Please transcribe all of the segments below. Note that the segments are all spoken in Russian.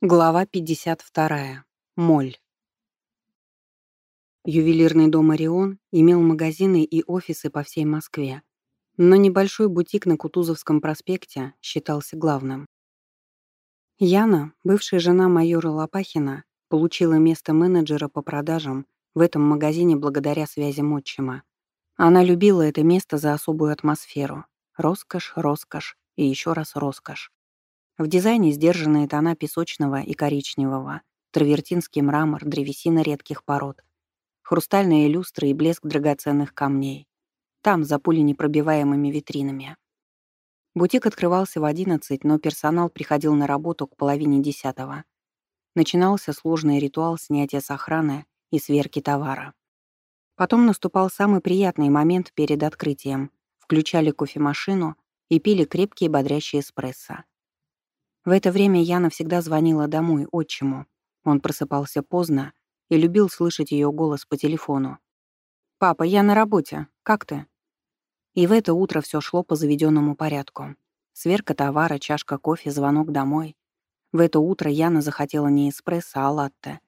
Глава 52. Моль. Ювелирный дом «Орион» имел магазины и офисы по всей Москве, но небольшой бутик на Кутузовском проспекте считался главным. Яна, бывшая жена майора Лопахина, получила место менеджера по продажам в этом магазине благодаря связям отчима. Она любила это место за особую атмосферу. Роскошь, роскошь и еще раз роскошь. В дизайне сдержанные тона песочного и коричневого, травертинский мрамор, древесина редких пород, хрустальные люстры и блеск драгоценных камней. Там, за пуленепробиваемыми витринами. Бутик открывался в 11, но персонал приходил на работу к половине десятого. Начинался сложный ритуал снятия с охраны и сверки товара. Потом наступал самый приятный момент перед открытием. Включали кофемашину и пили крепкие бодрящие эспрессо. В это время Яна всегда звонила домой, отчиму. Он просыпался поздно и любил слышать ее голос по телефону. «Папа, я на работе. Как ты?» И в это утро все шло по заведенному порядку. Сверка товара, чашка кофе, звонок домой. В это утро Яна захотела не эспрессо, а латте.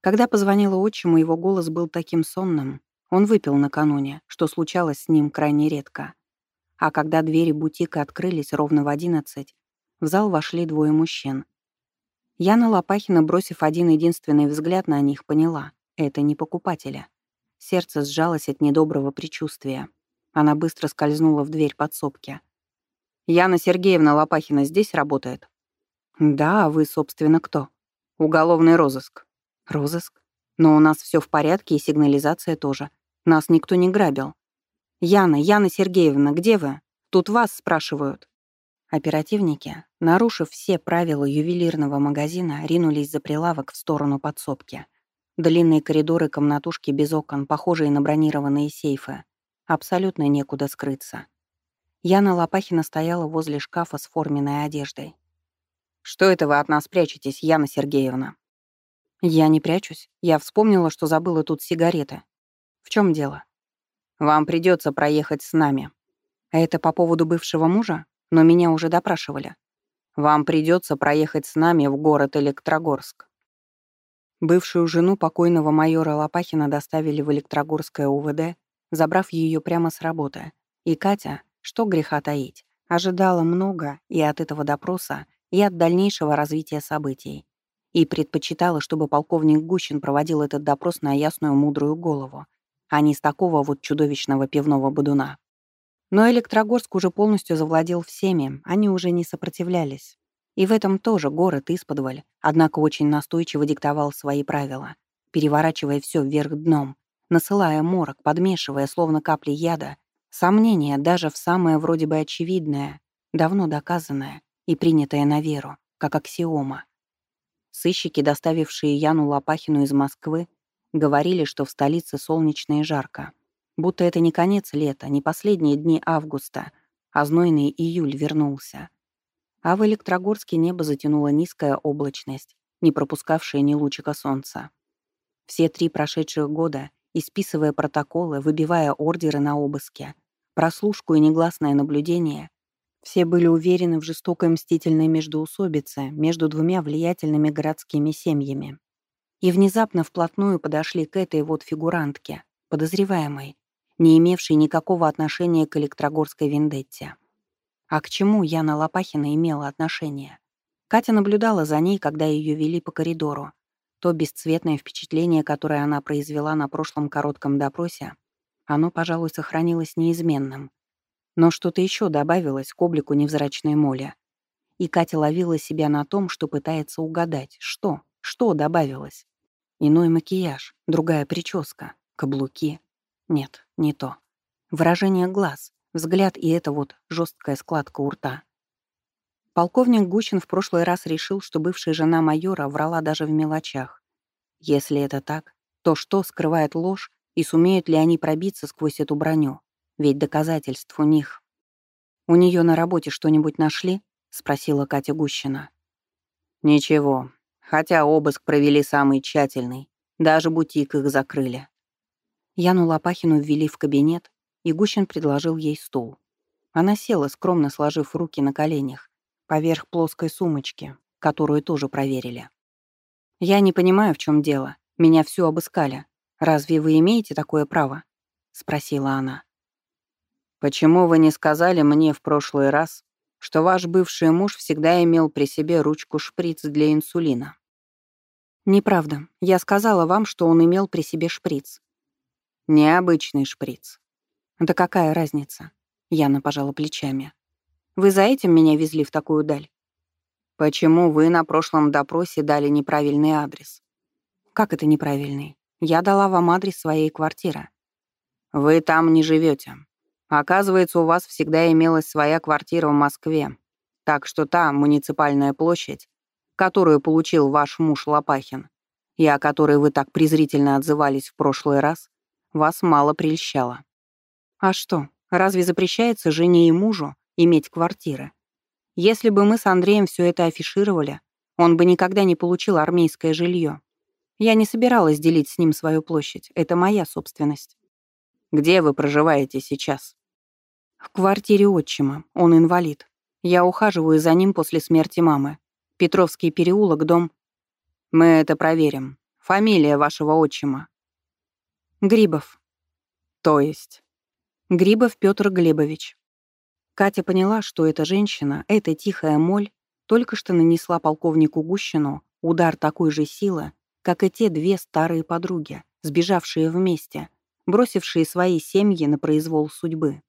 Когда позвонила отчиму, его голос был таким сонным. Он выпил накануне, что случалось с ним крайне редко. А когда двери бутика открылись ровно в одиннадцать, в зал вошли двое мужчин. Яна Лопахина, бросив один единственный взгляд на них, поняла — это не покупателя. Сердце сжалось от недоброго предчувствия. Она быстро скользнула в дверь подсобки. «Яна Сергеевна Лопахина здесь работает?» «Да, а вы, собственно, кто?» «Уголовный розыск». «Розыск? Но у нас все в порядке и сигнализация тоже. Нас никто не грабил». «Яна, Яна Сергеевна, где вы? Тут вас спрашивают». Оперативники, нарушив все правила ювелирного магазина, ринулись за прилавок в сторону подсобки. Длинные коридоры комнатушки без окон, похожие на бронированные сейфы. Абсолютно некуда скрыться. Яна Лопахина стояла возле шкафа с форменной одеждой. «Что это вы от нас прячетесь, Яна Сергеевна?» «Я не прячусь. Я вспомнила, что забыла тут сигареты. В чем дело?» «Вам придется проехать с нами». «А это по поводу бывшего мужа?» Но меня уже допрашивали. Вам придется проехать с нами в город Электрогорск. Бывшую жену покойного майора Лопахина доставили в Электрогорское УВД, забрав ее прямо с работы. И Катя, что греха таить, ожидала много и от этого допроса, и от дальнейшего развития событий. И предпочитала, чтобы полковник Гущин проводил этот допрос на ясную мудрую голову, а не с такого вот чудовищного пивного бодуна. Но Электрогорск уже полностью завладел всеми, они уже не сопротивлялись. И в этом тоже город исподволь, однако очень настойчиво диктовал свои правила, переворачивая все вверх дном, насылая морок, подмешивая, словно капли яда, сомнения даже в самое вроде бы очевидное, давно доказанное и принятое на веру, как аксиома. Сыщики, доставившие Яну Лопахину из Москвы, говорили, что в столице солнечно и жарко, Будто это не конец лета, не последние дни августа, а знойный июль вернулся. А в Электрогорске небо затянула низкая облачность, не пропускавшая ни лучика солнца. Все три прошедших года, исписывая протоколы, выбивая ордеры на обыске, прослушку и негласное наблюдение, все были уверены в жестокой мстительной междоусобице между двумя влиятельными городскими семьями. И внезапно вплотную подошли к этой вот фигурантке, подозреваемой, не имевший никакого отношения к Электрогорской вендетте. А к чему Яна Лопахина имела отношение? Катя наблюдала за ней, когда ее вели по коридору. То бесцветное впечатление, которое она произвела на прошлом коротком допросе, оно, пожалуй, сохранилось неизменным. Но что-то еще добавилось к облику невзрачной моли. И Катя ловила себя на том, что пытается угадать, что, что добавилось. Иной макияж, другая прическа, каблуки, нет, не то. Выражение глаз, взгляд и эта вот жесткая складка у рта. Полковник Гучин в прошлый раз решил, что бывшая жена майора врала даже в мелочах. Если это так, то что скрывает ложь и сумеют ли они пробиться сквозь эту броню? Ведь доказательств у них. «У нее на работе что-нибудь нашли?» — спросила Катя Гущина. «Ничего. Хотя обыск провели самый тщательный. Даже бутик их закрыли. Яну Лопахину ввели в кабинет, и Гущин предложил ей стул. Она села, скромно сложив руки на коленях, поверх плоской сумочки, которую тоже проверили. «Я не понимаю, в чем дело. Меня всю обыскали. Разве вы имеете такое право?» — спросила она. «Почему вы не сказали мне в прошлый раз, что ваш бывший муж всегда имел при себе ручку-шприц для инсулина?» «Неправда. Я сказала вам, что он имел при себе шприц». «Необычный шприц». «Да какая разница?» Яна пожала плечами. «Вы за этим меня везли в такую даль?» «Почему вы на прошлом допросе дали неправильный адрес?» «Как это неправильный? Я дала вам адрес своей квартиры». «Вы там не живете. Оказывается, у вас всегда имелась своя квартира в Москве, так что та муниципальная площадь, которую получил ваш муж Лопахин, и о которой вы так презрительно отзывались в прошлый раз, вас мало прельщала. А что, разве запрещается жене и мужу иметь квартиры? Если бы мы с Андреем все это афишировали, он бы никогда не получил армейское жилье. Я не собиралась делить с ним свою площадь, это моя собственность. Где вы проживаете сейчас? В квартире отчима, он инвалид. Я ухаживаю за ним после смерти мамы. Петровский переулок, дом... Мы это проверим. Фамилия вашего отчима. Грибов. То есть? Грибов Петр Глебович. Катя поняла, что эта женщина, эта тихая моль, только что нанесла полковнику Гущину удар такой же силы, как и те две старые подруги, сбежавшие вместе, бросившие свои семьи на произвол судьбы.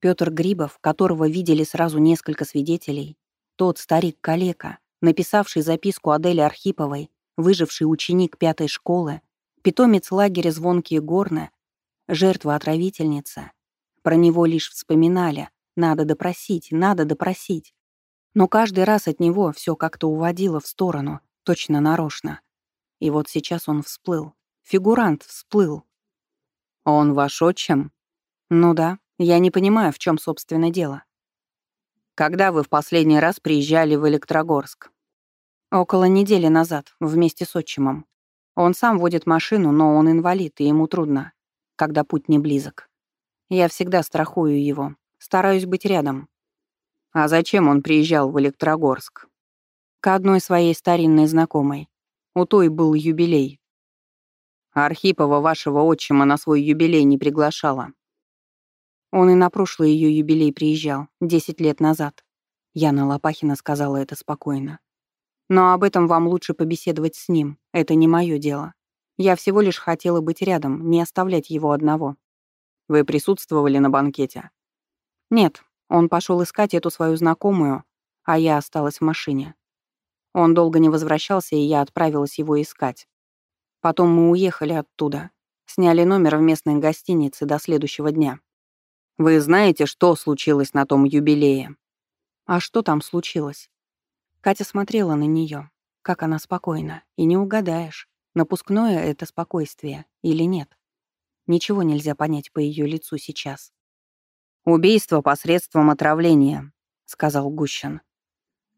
Пётр Грибов, которого видели сразу несколько свидетелей, тот старик-калека, написавший записку Аделе Архиповой, выживший ученик пятой школы, питомец лагеря «Звонкие горны», жертва-отравительница. Про него лишь вспоминали. Надо допросить, надо допросить. Но каждый раз от него все как-то уводило в сторону, точно нарочно. И вот сейчас он всплыл. Фигурант всплыл. «Он ваш отчим?» «Ну да», я не понимаю, в чем, собственно, дело. Когда вы в последний раз приезжали в Электрогорск? Около недели назад, вместе с отчимом. Он сам водит машину, но он инвалид, и ему трудно, когда путь не близок. Я всегда страхую его, стараюсь быть рядом. А зачем он приезжал в Электрогорск? К одной своей старинной знакомой. У той был юбилей. Архипова вашего отчима на свой юбилей не приглашала. Он и на прошлый ее юбилей приезжал, 10 лет назад. Яна Лопахина сказала это спокойно. Но об этом вам лучше побеседовать с ним. Это не мое дело. Я всего лишь хотела быть рядом, не оставлять его одного. Вы присутствовали на банкете? Нет, он пошел искать эту свою знакомую, а я осталась в машине. Он долго не возвращался, и я отправилась его искать. Потом мы уехали оттуда, сняли номер в местной гостинице до следующего дня. Вы знаете, что случилось на том юбилее?» «А что там случилось?» Катя смотрела на нее, как она спокойна, и не угадаешь, напускное это спокойствие или нет. Ничего нельзя понять по ее лицу сейчас. «Убийство посредством отравления», — сказал Гущин.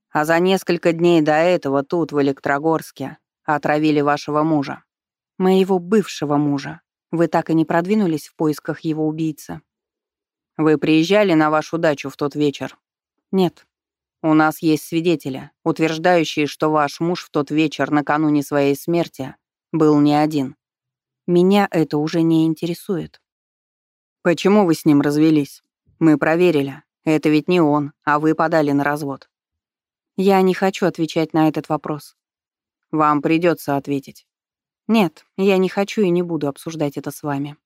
«А за несколько дней до этого тут, в Электрогорске, отравили вашего мужа». «Моего бывшего мужа. Вы так и не продвинулись в поисках его убийцы?» Вы приезжали на вашу дачу в тот вечер? Нет. У нас есть свидетели, утверждающие, что ваш муж в тот вечер накануне своей смерти был не один. Меня это уже не интересует. Почему вы с ним развелись? Мы проверили. Это ведь не он, а вы подали на развод. Я не хочу отвечать на этот вопрос. Вам придется ответить. Нет, я не хочу и не буду обсуждать это с вами.